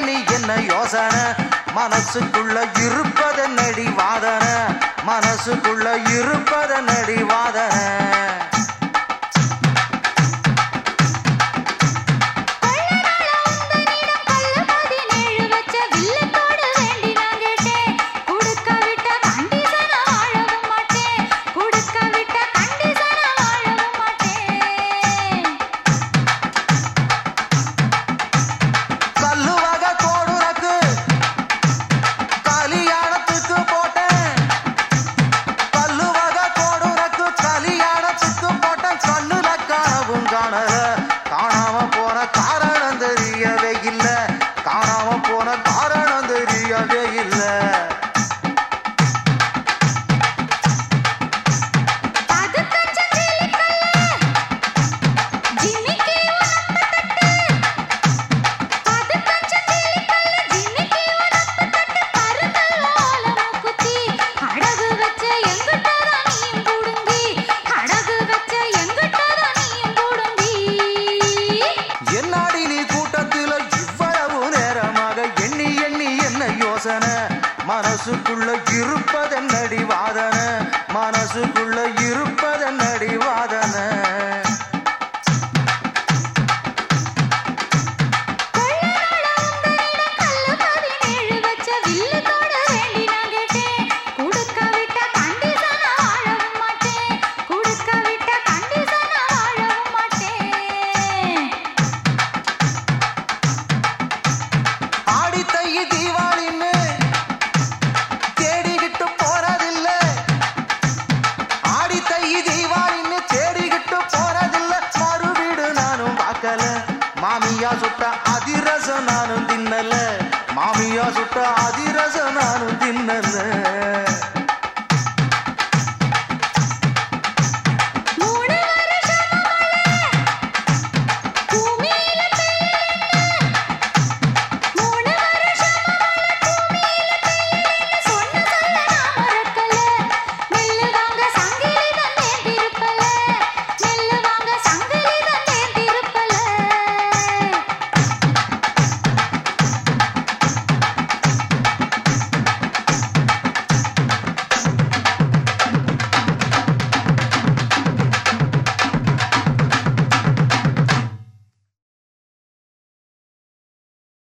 பண்ணி என்ன யோசனை? மனசுக்குள்ள இருப்பத நடிவாதன மனசுக்குள்ள இருப்பத நடிவாதன வந்த வாதன. மனசுக்குள்ள இருப்பதென்னடி வாதன? மனசுக்குள்ள இருப்பது பார்க்கல மாமியா சுட்ட அதிரச நானும் தின்னல. மாமியா சுட்ட அதிரச நானும் தின்னல.